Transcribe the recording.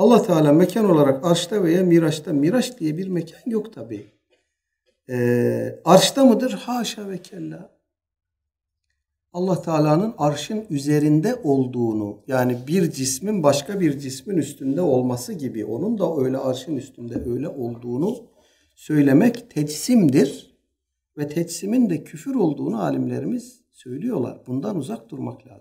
Allah Teala mekan olarak arşta veya miraçta. Miraç diye bir mekan yok tabi. Ee, arşta mıdır? Haşa ve kella. Allah Teala'nın arşın üzerinde olduğunu yani bir cismin başka bir cismin üstünde olması gibi onun da öyle arşın üstünde öyle olduğunu söylemek tecsimdir ve tecsimin de küfür olduğunu alimlerimiz söylüyorlar. Bundan uzak durmak lazım.